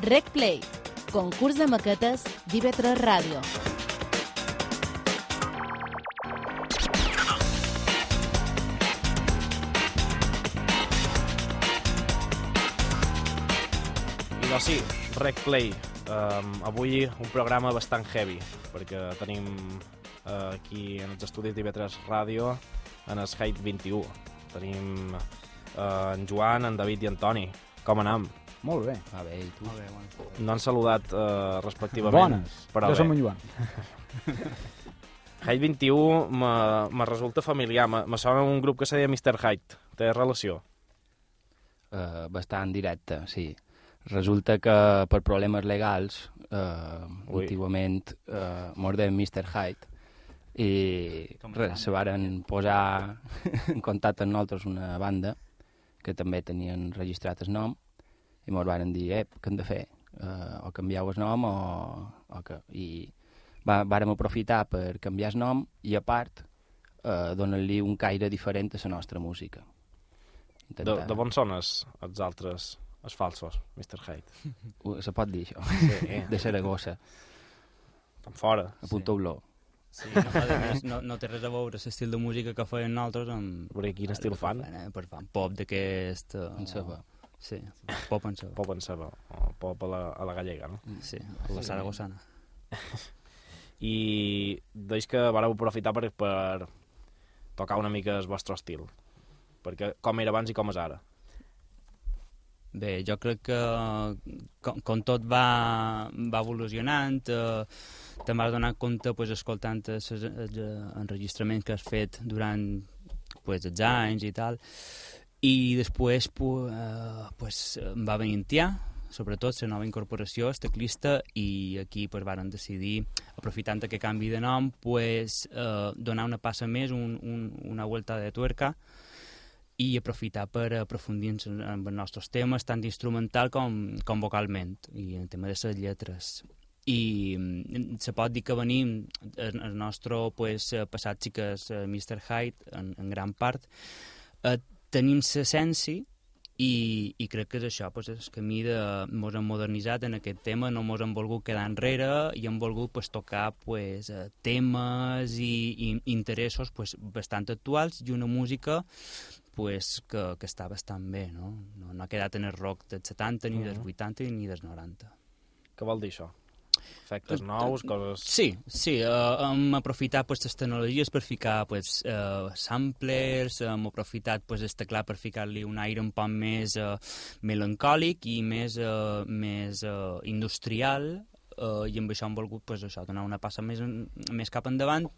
Rec Play, concurs de maquetes d'IV3 Ràdio. I doncs sí, Rec Play. Um, avui un programa bastant heavy, perquè tenim uh, aquí en els estudis d'IV3 Ràdio en el Hype 21. Tenim uh, en Joan, en David i en Toni. Com anam? Molt bé. Va bé, i tu? Molt bé, bones. No han saludat uh, respectivament. Bones. Però jo bé. som en Joan. Hype 21 me, me resulta familiar. Me, me sona un grup que se deia Mr. Hyde. Té relació? Uh, bastant directe, sí. Resulta que per problemes legals, uh, Ui. últimament, uh, mos deien Mr. Hyde, i res, se varen posar en contacte amb nosaltres una banda que també tenien registrat el nom i mos varen dir, eh, què hem de fer? Uh, o canvieu el nom o, o que... I va, vàrem aprofitar per canviar el nom i, a part, uh, donar-li un caire diferent a la nostra música. De, de on són els, els altres, els falsos, Mr. Hyde? Uh, se pot dir, això. Sí, De Saragossa, estan fora. a Punta sí. Sí, no, més, no, no té res a veure l'estil de música que feien nosaltres amb... Veure quin estil fan. Eh, per fan pop d'aquest... Uh, En ceba. Sí, pop en ceba. Pop en ceba, o pop a la, a la gallega, no? Sí, la saragossana. I deix que vareu aprofitar per, per tocar una mica el vostre estil. Perquè com era abans i com és ara. Bé, jo crec que com, com tot va, va evolucionant, eh, te'n vas donar compte pues, escoltant els enregistraments que has fet durant pues, els anys i tal, i després pues, eh, pues, em va venir Tià, sobretot la nova incorporació, el teclista, i aquí pues, varen decidir, aprofitant aquest canvi de nom, pues, eh, donar una passa més, un, un, una vuelta de tuerca, i aprofitar per aprofundir en, en els nostres temes, tant instrumental com, com vocalment, i en el tema de les lletres. I mm, se pot dir que venim, el, el nostre pues, passat sí que és eh, Mr. Hyde, en, en gran part, eh, tenim l'essència i, i crec que és això, pues, el camí de... Mos hem modernitzat en aquest tema, no mos hem volgut quedar enrere i hem volgut pues, tocar pues, eh, temes i, i interessos pues, bastant actuals i una música pues, que, que està bastant bé, no? no? No ha quedat en el rock dels 70, ni dels 80, ni dels 90. Què vol dir això? Efectes nous, coses... Sí, sí, uh, hem aprofitat pues, les tecnologies per ficar pues, uh, samplers, hem aprofitat pues, el teclat per ficar-li un aire un poc més uh, melancòlic i més, uh, més uh, industrial, uh, i amb això hem volgut pues, això, donar una passa més, més cap endavant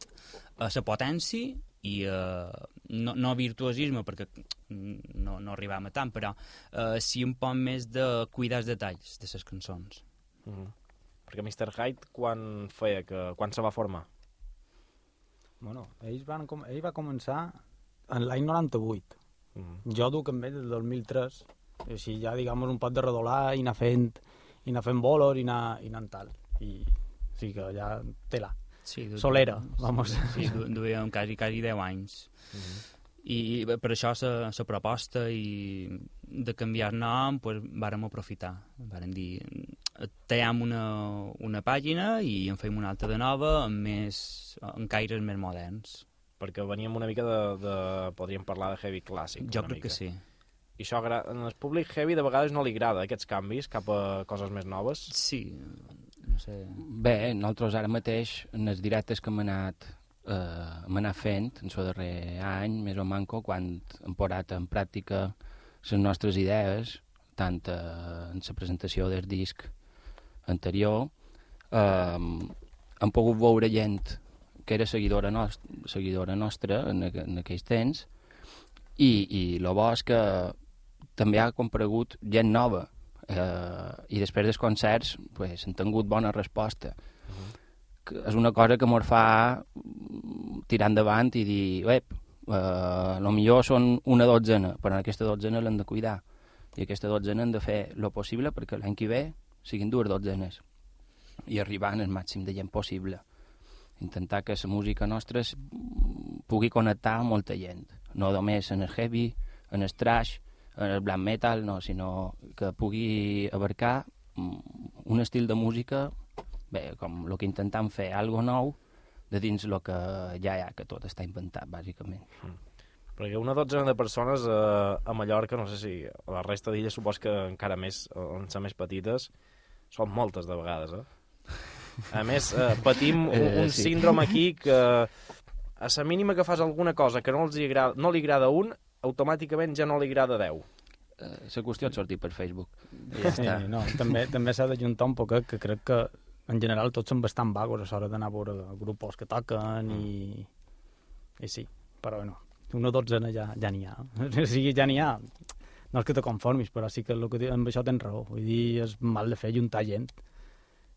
a la potència i uh, no, no virtuosisme perquè no, no arribam a tant però uh, sí un poc més de cuidar els detalls de les cançons Mm -hmm. Perquè Mr. Hyde quan feia que... quan se va formar? Bueno, ells van, com... ell va començar en l'any 98. Mm -hmm. Jo duc amb ell del 2003. I així ja, diguem un pot de redolar i anar fent, i anar fent bolos i anar, i anar tal. I sí que ja tela. sí, du- Solera, vamos. Sí, du duíem quasi, quasi 10 anys. Mm -hmm. I per això la la proposta i de canviar nom, pues, vàrem aprofitar. Vàrem dir, tallem una, una pàgina i en fem una altra de nova amb, més, amb caires més moderns. Perquè veníem una mica de, de... podríem parlar de heavy clàssic. jo crec mica. que sí. I això en el públic heavy de vegades no li agrada aquests canvis cap a coses més noves. Sí, no sé... Bé, nosaltres ara mateix, en els directes que hem anat, eh, hem anat fent, en el darrer any, més o manco, quan hem posat en pràctica les nostres idees, tant eh, en la presentació del disc anterior, eh, hem pogut veure gent que era seguidora, nost seguidora nostra en, aqu en aquells temps, i, i el bo és que també ha comparegut gent nova, eh, i després dels concerts pues, han tingut bona resposta. que és una cosa que mos fa tirar endavant i dir, ep, eh, lo millor són una dotzena, però aquesta dotzena l'hem de cuidar. I aquesta dotzena hem de fer lo possible perquè l'any que ve siguin dues dotzenes i arribar al màxim de gent possible. Intentar que la música nostra pugui connectar amb molta gent, no només en el heavy, en el trash, en el black metal, no, sinó que pugui abarcar mm, un estil de música, bé, com el que intentem fer, algo nou, de dins el que ja hi ha, que tot està inventat, bàsicament. Perquè una dotzena de persones eh, a Mallorca, no sé si a la resta d'illes supos que encara més, on són més petites, són moltes de vegades, eh? A més, eh, patim un, Eh, un sí. síndrome aquí que a la mínima que fas alguna cosa que no, els hi agrada, no li agrada a un, automàticament ja no li agrada a 10. Eh, la qüestió és sortir per Facebook. I ja Sí, està. no, també també s'ha d'ajuntar un poquet, que crec que en general tots són bastant vagos a l'hora d'anar a veure grups que toquen i, i sí, però no, una dotzena ja, ja n'hi ha. O sigui, ja n'hi ha. No és que te conformis, però sí que, que amb això tens raó. Vull dir, és mal de fer juntar gent.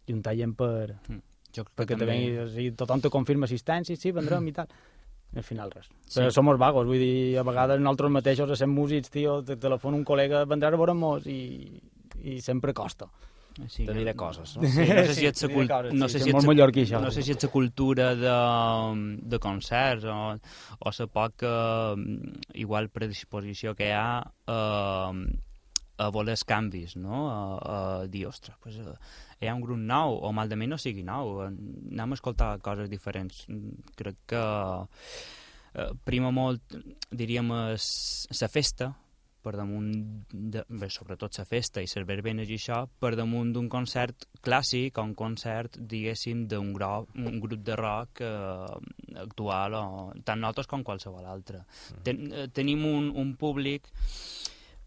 Juntar gent per, Jo crec perquè que també... també... o sigui, tothom te confirma assistència, sí, vendrem i tal. I al final res. Sí. Però som els vagos, vull dir, a vegades nosaltres mateixos, essent músics, tio, te telefona un col·lega, vendràs a veure'm i, i sempre costa. Sí, Te que- diré coses, no? Sí, no sé si ets Sí, coses, no sí, sé que si és ets molt mallorquí, això. no sé si ets la cultura de, de concerts o, o la poca mm, igual predisposició que hi ha eh, a voler canvis, no? A, a dir, ostres, pues, eh, hi ha un grup nou, o mal de mi no sigui nou, eh, anem a escoltar coses diferents. Mm, Crec que eh, prima molt, diríem, la festa, per damunt, de, bé, sobretot la festa i les verbenes i això, per damunt d'un concert clàssic o un concert, diguéssim, d'un grup, un grup de rock eh, actual, o tant nosaltres com qualsevol altre. Ten, eh, tenim un, un públic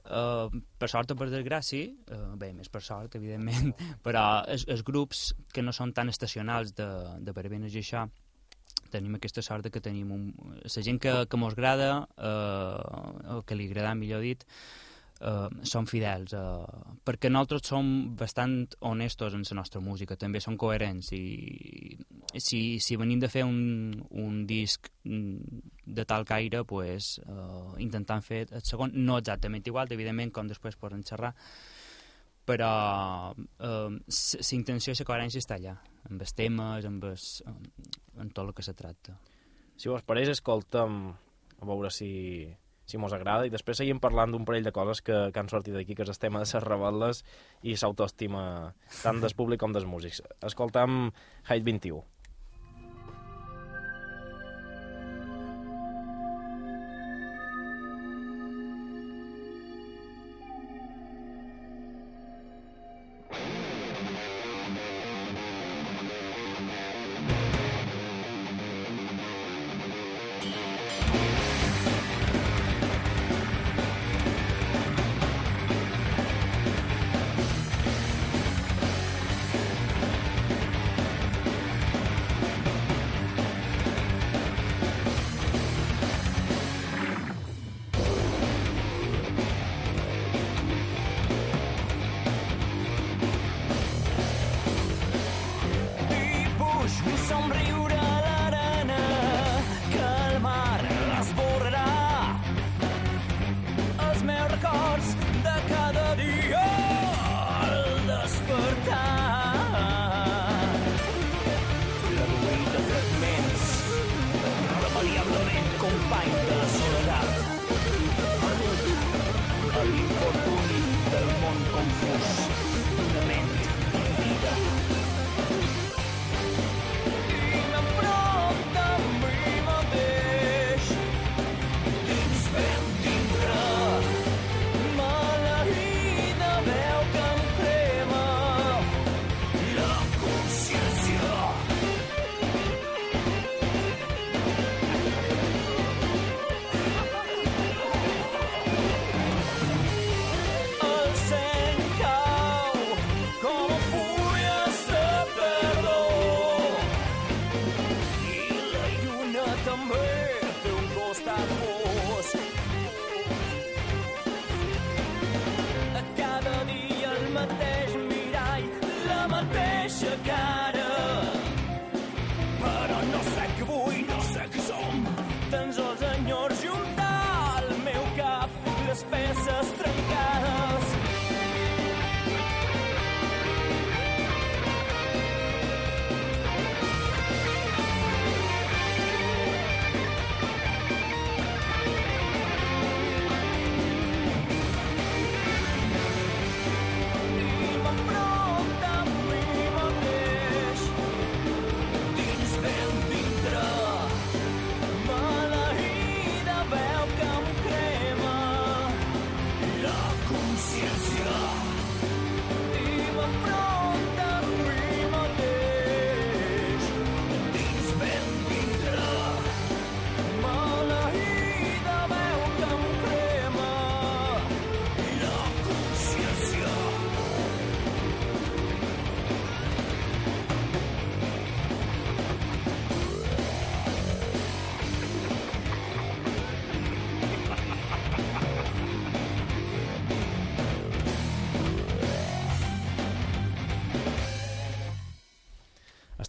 Uh, per sort o per desgràcia, uh, bé, més per sort, evidentment, però els, els grups que no són tan estacionals de, de verbenes i això, tenim aquesta sort de que tenim un... La gent que, que mos agrada, eh, o que li agrada, millor dit, eh, són fidels, eh, perquè nosaltres som bastant honestos en la nostra música, també som coherents, i si, si venim de fer un, un disc de tal caire, pues, eh, intentant fer el segon, no exactament igual, evidentment, com després podem xerrar, però eh, la intenció i la coherència està allà, amb els temes, amb, els, amb tot el que se tracta. Si vos pareix, escolta'm a veure si, si mos agrada i després seguim parlant d'un parell de coses que, que han sortit d'aquí, que és el tema de les rebel·les i s'autoestima tant del públic com dels músics. Escoltam Height 21.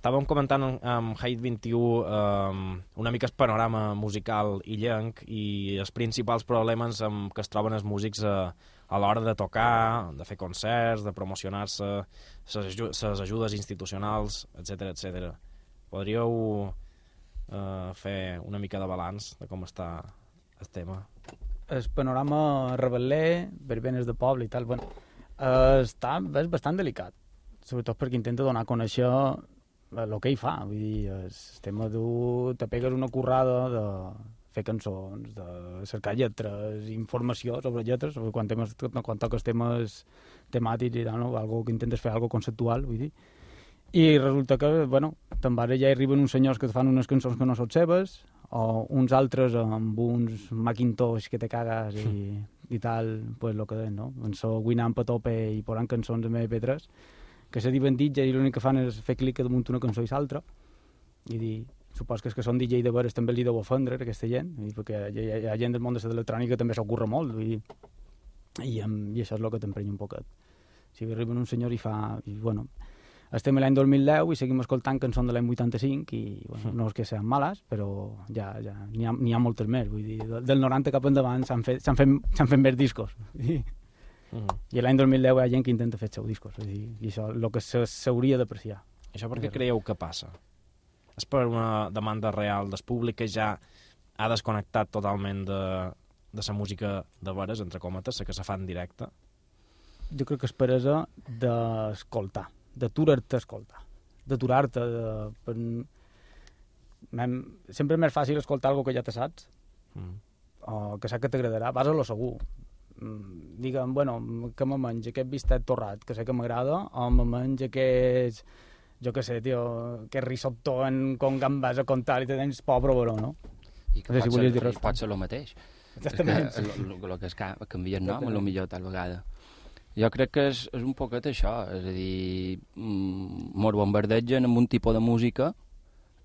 Estàvem comentant amb- Hate 21 um, una mica el panorama musical illenc i els principals problemes amb què es troben els músics a, a l'hora de tocar, de fer concerts, de promocionar-se, les ajudes institucionals, etc etc. Podríeu uh, fer una mica de balanç de com està el tema? el panorama rebel·ler, verbenes de poble i tal, bueno, eh, està, és bastant delicat, sobretot perquè intenta donar a conèixer el que ell fa, vull dir, el tema dur, te pegues una currada de fer cançons, de cercar lletres, informació sobre lletres, sobre quan, temes, quan toques temes temàtics i tal, no? algo que intentes fer algo conceptual, vull dir, i resulta que, bueno, també ara ja arriben uns senyors que te fan unes cançons que no són seves, o uns altres amb uns Macintosh que te cagues i, i tal, pues lo que deien, no? En so Winamp a tope i posant cançons amb MP3, que se diuen DJ i l'únic que fan és fer clic damunt una cançó i l'altra, i dir, supos que és que són DJ de veres també li deu ofendre aquesta gent, i perquè hi ha, hi ha gent del món de l'electrònica també s'ocorre molt, vull dir, i, i això és el que t'emprenya un poquet. Sigui, arriba un senyor i fa, i bueno, estem a l'any 2010 i seguim escoltant cançons de l'any 85 i bueno, no és que sean males, però ja, ja n'hi ha, ha moltes més. Vull dir, de- del 90 cap endavant s'han fet, fet, fet més discos. I, Mm. i l'any 2010 hi ha gent que intenta fer els seus discos. És dir, I això el que se- s'hauria d'apreciar. Això per què creieu que passa? És per una demanda real del públic que ja ha desconnectat totalment de, de la música de veres, entre còmetes, la que se fa en directe? Jo crec que és peresa d'escoltar, d'aturar-te a escoltar, d'aturar-te, de... Per... Sempre és més fàcil escoltar algo que ja te saps, Mm. o que saps que t'agradarà, vas a lo segur. Mm, Digue'm, bueno, que me menja aquest bistec torrat, que sé que m'agrada, o me menja aquest, jo què sé, tio, aquest risotto en, con gambes a contar i te tens pobre baró, no? I que No sé si pot, volies ser, dir res. pot ser el mateix. Exactament. Que el, el, el que es ca- canvia el nom, Exactament. el millor tal vegada. Jo crec que és, és un poquet això, és a dir, mm, mos bombardegen amb un tipus de música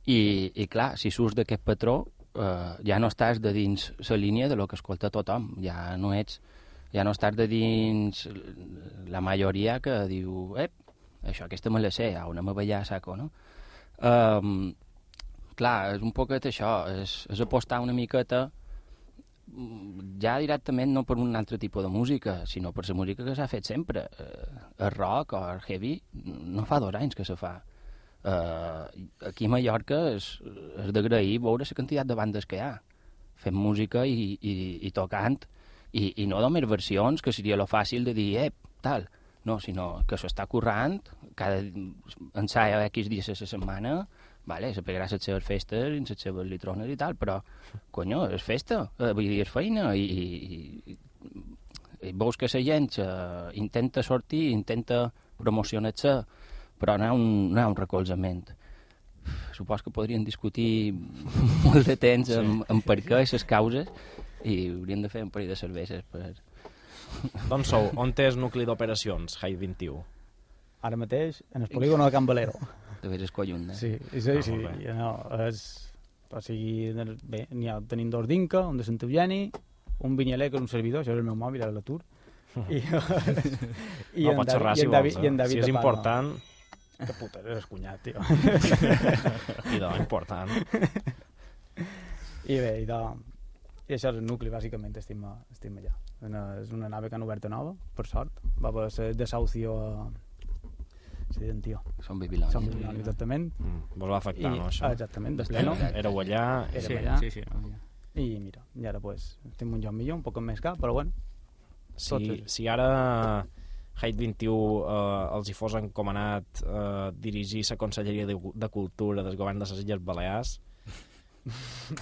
i, i clar, si surts d'aquest patró, eh, ja no estàs de dins la línia de lo que escolta tothom, ja no ets, ja no estàs de dins la majoria que diu, ep, això, aquesta me la sé, ja, una me veia a saco, no? Um, clar, és un poquet això, és, és apostar una miqueta mm, ja directament no per un altre tipus de música, sinó per la música que s'ha fet sempre. Eh, el rock o el heavy no fa dos anys que se fa. Eh, aquí a Mallorca és, és d'agrair veure la quantitat de bandes que hi ha fent música i, i, i tocant i, i no només versions, que seria lo fàcil de dir, eh, tal, no, sinó que s'ho està currant, cada ensaia X dies a la setmana, vale, se pegarà les seves festes, i les seves litrones i tal, però, conyo, és festa, eh, vull dir, és feina, i, i, i veus que la gent eh, intenta sortir, intenta promocionar-se, però no hi ha un, no hi ha un recolzament. Supos que podrien discutir molt de temps sí. amb, amb per què i les causes i hauríem de fer un parell de cerveses per... D'on sou? On té el nucli d'operacions, High 21? Ara mateix, en el polígono de Can Valero. De veres collons, eh? Sí, sí, Ah, sí. molt bé. No, és, o sigui, bé, n'hi ha, tenim dos d'Inca, un de Sant Eugeni, un vinyaler, que és un servidor, això és el meu mòbil, a l'atur. I, i, no, en xerrar i si vols, David, eh? i en David si és important, Que puta, eres cunyat, tio. i important. I bé, i, de, i això és el nucli, bàsicament, estim, a- estim allà. Una, és una nave que han obert nova, per sort. Va haver ser desahucio a... Sí, deien, tio. Són babilònics. Sant Babilònia, exactament. Mm, vos va afectar, I, no, això? exactament, de pleno. Éreu allà... Érem sí, allà. sí, sí. I mira, i ara pues, estem un lloc millor, un poc més car, però bueno. Si, Tots- si ara Hate 21 eh, els hi fos encomanat eh, dirigir la Conselleria de, de Cultura del Govern de les Illes Balears,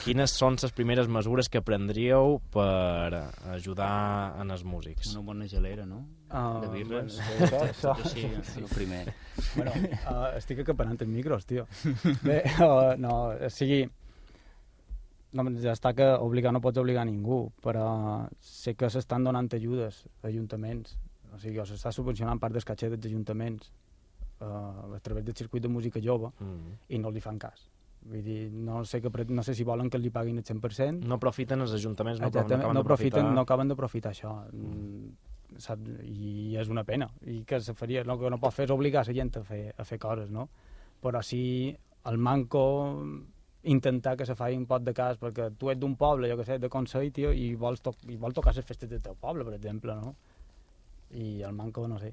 quines són les primeres mesures que prendríeu per ajudar en els músics? Una bona gelera, no? Uh, De birres. Això, això, Sí, El primer. bueno, uh, estic acaparant els micros, tio. Bé, uh, no, o sigui, no, ja està que obligar no pots obligar a ningú, però sé que s'estan donant ajudes a ajuntaments, o sigui, o s'està subvencionant part dels catxers dels ajuntaments uh, a través del circuit de música jove Mm. i no li fan cas. Vull dir, no sé, que, no sé si volen que li paguin el 100%, No profiten els ajuntaments, no, Exactament, acaben no, de profiten, profitar. no acaben d'aprofitar això. Mm. Saps? I és una pena. I que se faria, no, que no pot fer és obligar la gent a fer, a fer coses, no? però sí el manco intentar que se faci un pot de cas, perquè tu ets d'un poble, jo que sé, de Consell, tio, i vols, to i vols tocar les festes del teu poble, per exemple, no? I el manco, no sé,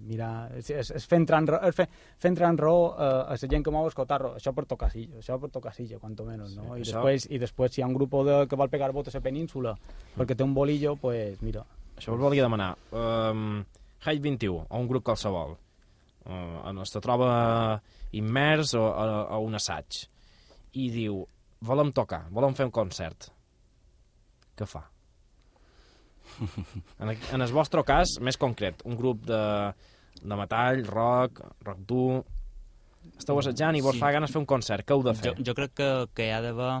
mira, és, és, és fer entrar en raó, és fer, fer entrar en raó eh, a la gent que mou escoltar-lo, això per tocar silla, això per tocar silla, quanto menos, no? I, això- després, I després, si hi ha un grup de, que vol pegar bot a la península perquè té un bolillo, pues mira, Això us volia demanar. Um, Height 21, o un grup qualsevol, uh, en es troba immers o a, a un assaig, i diu, volem tocar, volem fer un concert. Què fa? En, en el vostre cas, més concret, un grup de, de metall, rock, rock dur... Esteu assajant i vos Sí. fa ganes fer un concert. Què heu de fer? Jo, jo crec que, que hi ha d'haver,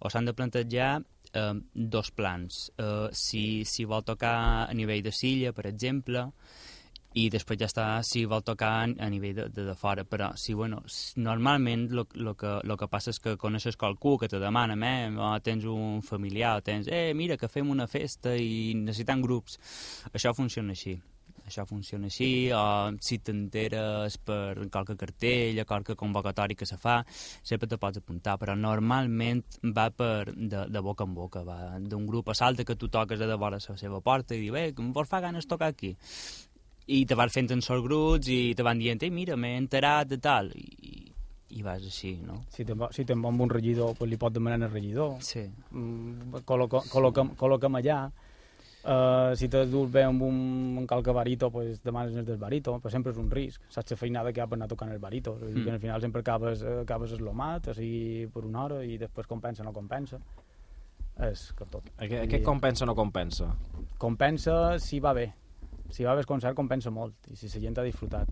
o s'han de plantejar eh, dos plans. Eh, si, si vol tocar a nivell de silla, per exemple, i després ja està si vol tocar a nivell de, de, de fora. Però, si, bueno, normalment el que, lo que passa és que coneixes qualcú que te demana, eh, o tens un familiar, o tens, eh, mira, que fem una festa i necessitem grups. Això funciona així això funciona així, o si t'enteres per qualque cartell o qualque convocatori que se fa, sempre te pots apuntar, però normalment va per de, de boca en boca, va d'un grup a l'altre que tu toques a de vora la seva porta i diu, eh, em vols fa ganes tocar aquí? I te vas fent en sols grups i te van dient, eh, mira, m'he enterat de tal, i, i vas així, no? si te'n si te amb un regidor, pues li pot demanar al regidor, Sí. mm, col·loca, col·loca'm, col·loca'm allà, Uh, si te dus bé amb un, un calca barito, pues demanes el del barito, però sempre és un risc. Saps la feinada que ha per anar tocant el barito. Mm. Mm. Que al final sempre acabes, eh, acabes eslomat, així per una hora, i després compensa o no compensa. És que tot. Aquest, aquest compensa o no compensa? Compensa si va bé. Si va bé el concert, compensa molt. I si la gent ha disfrutat.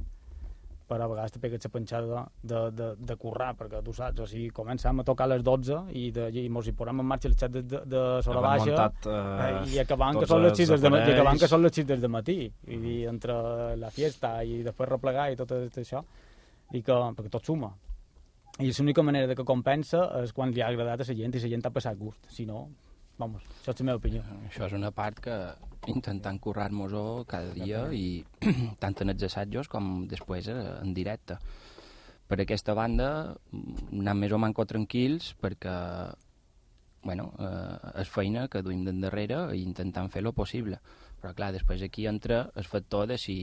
Però a vegades te pegues la penjada de, de, de currar, perquè tu saps, o sigui, començam a tocar a les 12 i, de, i mos hi posem en marxa el xat de, de, de Havent Baixa muntat, eh, eh, i acabant que són les els 6 de, i acabant que són les 6 del matí i dir, entre la fiesta i després replegar i tot això i que, perquè tot suma i l'única manera de que compensa és quan li ha agradat a la gent i la gent ha passat gust si no, vamos, això és la meva opinió Això és una part que intentant currar-nos-ho cada dia i tant en els assajos com després eh, en directe. Per aquesta banda, anant més o manco tranquils perquè bueno, eh, és feina que duim d'endarrere i intentant fer lo possible. Però clar, després aquí entra el factor de si,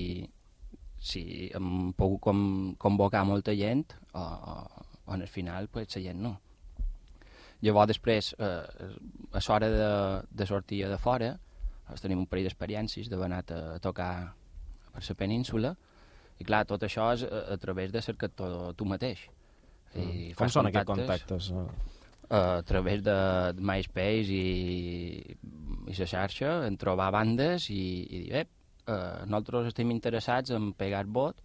si hem pogut com, convocar molta gent o, o, o al final pues, la gent no. Llavors després, eh, a l'hora de, de sortir de fora, doncs tenim un parell d'experiències d'haver anat a, tocar per la península, i clar, tot això és a, a través de cercar tu, tu mateix. I Mm. Com són aquests contactes? a través de MySpace i, i la xarxa, en trobar bandes i, i dir, eh, eh, nosaltres estem interessats en pegar vot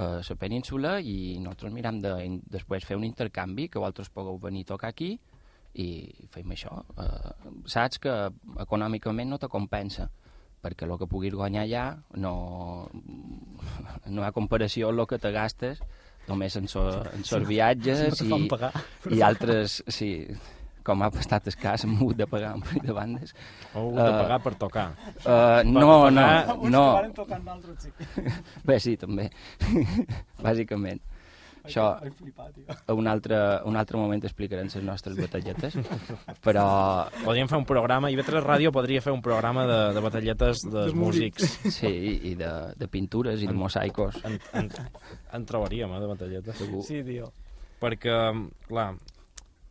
a la península i nosaltres miram de després fer un intercanvi que vosaltres pugueu venir a tocar aquí i fem això. Eh, saps que econòmicament no te compensa perquè el que puguis guanyar allà no, no hi ha comparació amb el que te gastes només en, so, en sos viatges no fan i, i altres, sí, com ha estat el cas, hem hagut de pagar un parell de bandes. Heu hagut de Eh, pagar per tocar. Uh, no, no, pagar- no. tocar nosaltres, sí. Bé, sí, també. Bàsicament. Això, a un altre, un altre moment explicarem les nostres batalletes, però Podríem fer un programa, IB3 Ràdio podria fer un programa de, de batalletes de músics. sí, i de, de pintures i de mosaicos. En, en, en trobaríem, eh, de batalletes. Segur. Sí, tio. Perquè, clar,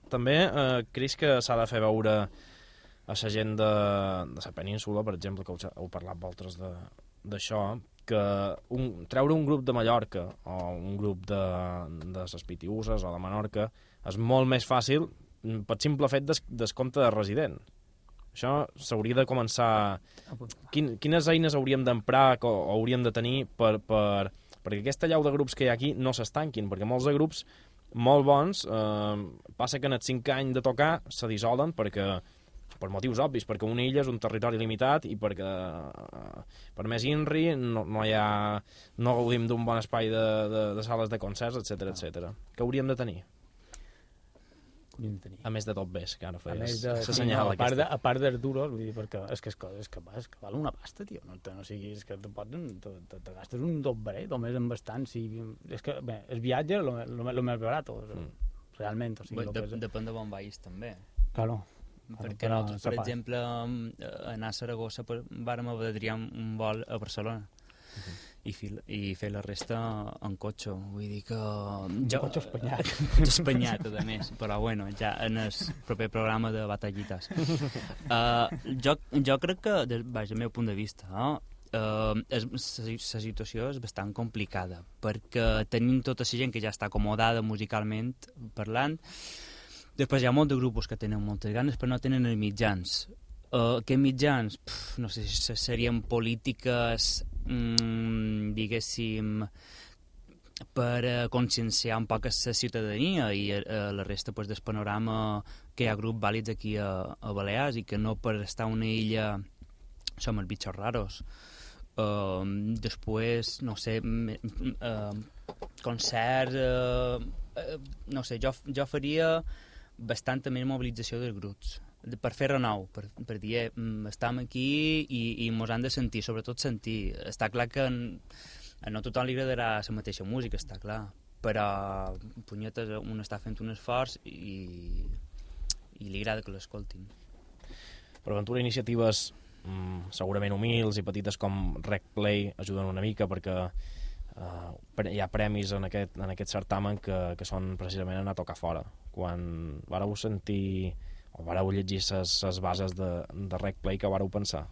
també eh, creus que s'ha de fer veure a la gent de, de la península, per exemple, que heu, heu parlat vosaltres de- d'això, que un, treure un grup de Mallorca o un grup de, de les Pitiuses o de Menorca és molt més fàcil mm, per simple fet des, descompte de resident. Això s'hauria de començar... Quin, quines eines hauríem d'emprar o, o hauríem de tenir per, per, perquè aquesta llau de grups que hi ha aquí no s'estanquin, perquè molts de grups molt bons, eh, passa que en els 5 anys de tocar se dissolen perquè per motius obvis, perquè una illa és un territori limitat i perquè eh, per més INRI no, no hi ha no gaudim d'un bon espai de, de, de sales de concerts, etc etc. Què hauríem de tenir? de tenir. A més de tot bé, que ara A feies més de, la sí, senyal no, a part, de, a part dels duros, vull dir, perquè és que, és que, és que, és que val una pasta, tio. No, te, no sigui, és que te, pots, te, te, te gastes un dobret, només en bastant. Si, és que, bé, el viatge és el més barat, mm. realment. O sigui, Bé, lo de, que és, depèn de on vagis, també. claro, Perquè però nosaltres, per exemple, eh, anar a Saragossa per, vàrem haver de triar un- vol a Barcelona i, fil, i fer la resta en cotxe. Vull dir que... Jo, cotxe espanyat. cotxe espanyat, a més. Però bueno, ja en el proper programa de batallites. Uh, jo, jo crec que, des, vaja, del meu punt de vista, no? Uh, és, la situació és bastant complicada perquè tenim tota la gent que ja està acomodada musicalment parlant Després hi ha molts de grups que tenen moltes ganes però no tenen els mitjans. Uh, què mitjans? Pff, no sé si serien polítiques, mm, diguéssim, per uh, conscienciar un poc la ciutadania i uh, la resta pues, del panorama que hi ha grups vàlids aquí a, a Balears i que no per estar una illa som els bitxos raros. Uh, després, no sé, uh, concerts, uh, uh, no sé, jo, jo faria bastanta més mobilització dels grups per fer renou, per, per dir, eh, mm, estem aquí i, i mos han de sentir, sobretot sentir. Està clar que a no tothom li agradarà la mateixa música, està clar, però punyetes, un està fent un esforç i, i li agrada que l'escoltin. Per aventura, iniciatives mm, segurament humils i petites com Rec Play ajuden una mica perquè uh, hi ha premis en aquest, en aquest certamen que, que són precisament anar a tocar fora. Quan vareu sentir o vareu llegir les bases de, de Rec Play, que vareu pensar?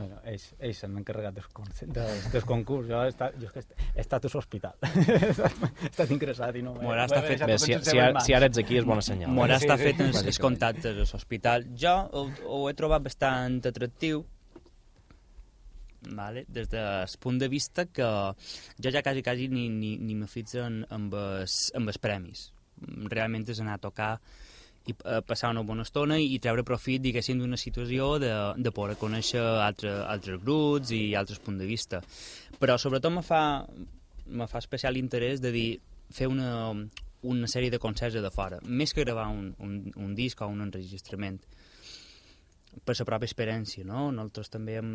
Bueno, ells, ells s'han encarregat del, con- del, del concurs. Jo he estat, jo és que he estat a l'hospital. he, estat, he estat ingressat i no... M'haurà m'he estat fet- Bé, si, si, ara, si ara ets aquí és bona senyal. M'haurà Sí, estat sí, fet els, els contactes a l'hospital. Jo ho, ho he trobat bastant atractiu, vale? des del punt de vista que jo ja quasi, quasi ni, ni, ni me fixo amb, els, amb els premis. Realment és anar a tocar i eh, passar una bona estona i treure profit, diguéssim, d'una situació de, de poder conèixer altre, altres grups i altres punts de vista. Però sobretot me fa, me fa especial interès de dir fer una, una sèrie de concerts de fora, més que gravar un, un, un disc o un enregistrament per la pròpia experiència, no? Nosaltres també hem,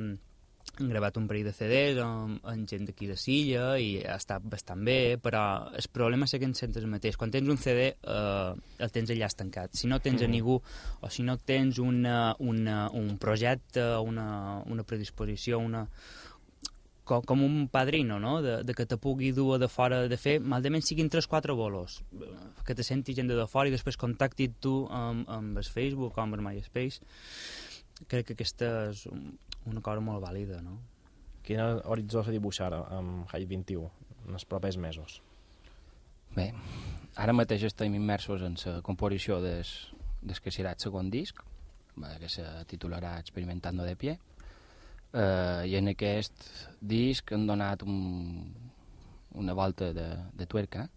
hem gravat un parell de CDs amb, amb gent d'aquí de Silla i ha estat bastant bé, però el problema és que ens sentes el mateix. Quan tens un CD eh, el tens allà estancat. Si no tens a ningú o si no tens una, una, un projecte, una, una predisposició, una, com, com un padrino, no? De, de que te pugui dur de fora de fer, malament siguin 3-4 bolos, que te senti gent de fora i després contacti tu amb, amb el Facebook o amb el MySpace. Crec que aquesta és una cosa molt vàlida, no? Quin horitzó se dibuixa ara amb High 21 en els propers mesos? Bé, ara mateix estem immersos en la composició des, des que serà el segon disc, que se titularà Experimentando de pie, eh, i en aquest disc han donat un, una volta de, de tuerca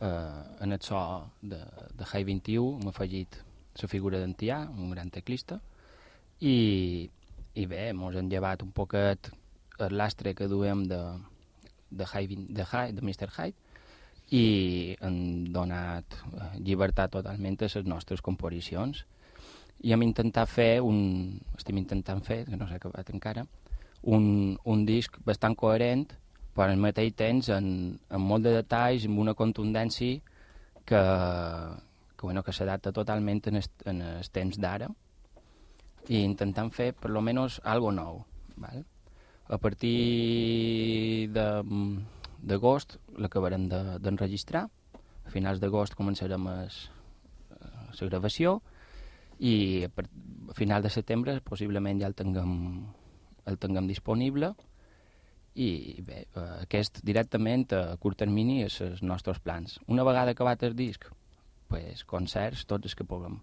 eh, en el so de, de High 21 hem afegit la figura d'en Tià, un gran teclista, i, i bé, ens han llevat un poquet el lastre que duem de, de, 20 de, High, de Mr. Hyde, i han donat eh, llibertat totalment a les nostres composicions i hem intentat fer un, estem intentant fer, que no s'ha acabat encara un, un disc bastant coherent però al mateix temps en, en molt de detalls, amb una contundència que, que, bueno, que s'adapta totalment en en el temps d'ara i intentant fer per lo menos algo nou val? a partir de, d'agost l'acabarem de- d'enregistrar. A finals d'agost començarem es- eh, la gravació i a, a final de setembre possiblement ja el tinguem, el tinguem disponible i bé, eh, aquest directament a curt termini és els nostres plans. Una vegada acabat el disc, pues, concerts, tots els que puguem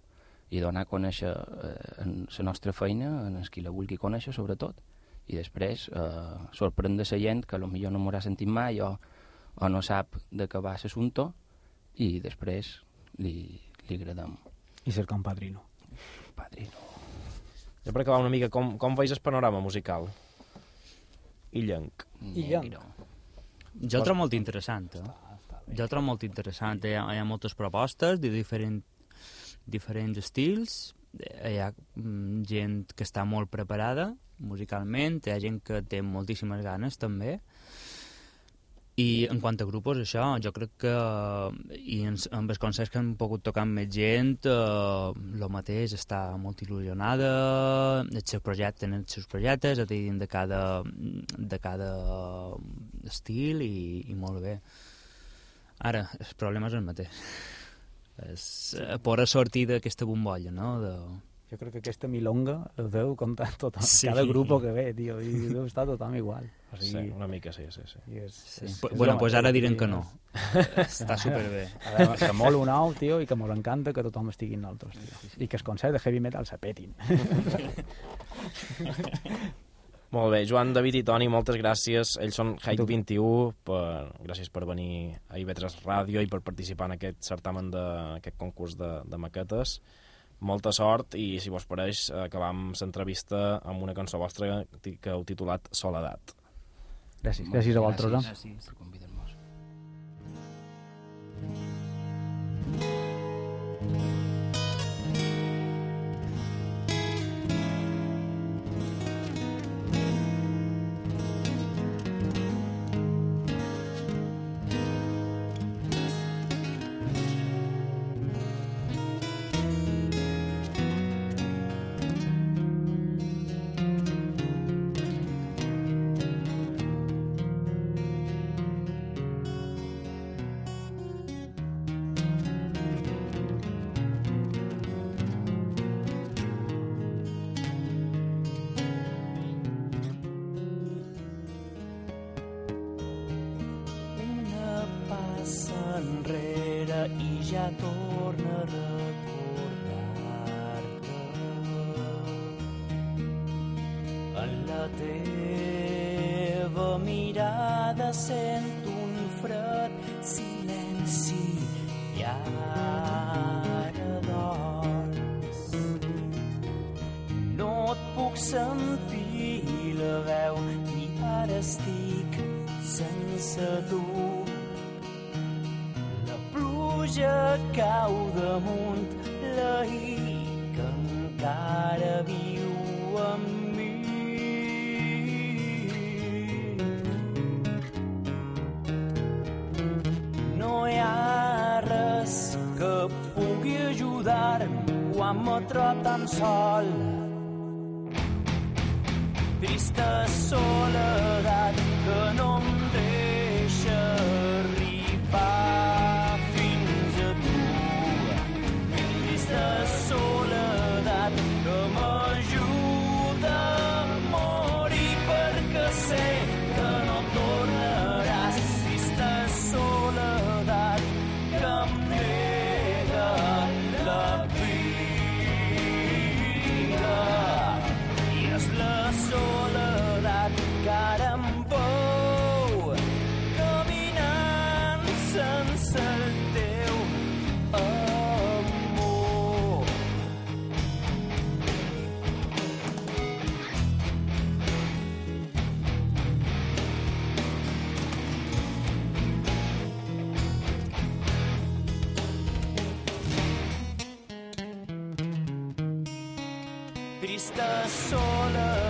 i donar a conèixer eh, en la nostra feina, en els qui la vulgui conèixer sobretot i després eh, sorprendre la gent que potser no m'haurà sentit mai o, o no sap de què va l'assumpte i després li, li agradem. I cercar un padrino. Padrino. Ja per acabar una mica, com, com veus el panorama musical? Illenc. I ja. Negro. Jo el trobo molt interessant, eh? Jo el trobo molt interessant. Hi ha, hi ha moltes propostes de diferent, diferents estils, eh, hi ha mm, gent que està molt preparada musicalment, hi ha gent que té moltíssimes ganes també, i en quant a grupos, això, jo crec que i en, amb els concerts que han pogut tocar amb més gent, eh, el mateix està molt il·lusionada, els seus projectes tenen els seus projectes, a dir, de cada, de cada estil i, i molt bé. Ara, el problema és el mateix. És eh, por sortir d'aquesta bombolla, no? De, Jo crec que aquesta milonga el deu comptar tothom, Sí. sí. cada grup que ve, tio, i deu estar tothom igual. O Sí, sigui, una mica sí, sí, sí. i és, sí. és, és bueno, pues ara diran i que no. Està superbé. A veure, que molt un nou, tio, i que molt encanta que tothom estigui en nosaltres, tio. I que els concerts de heavy metal se petin. Molt bé, Joan, David i Toni, moltes gràcies. Ells són Tu. 21, per... gràcies per venir a IB3 Ràdio i per participar en aquest certamen d'aquest concurs de, de maquetes. Molta sort i, si vos pareix, acabam l'entrevista amb una cançó vostra que heu titulat Soledat. Gràcies, gràcies a vosaltres. eh? Gràcies per convidar-nos. myself. Trobo Trista soledat que no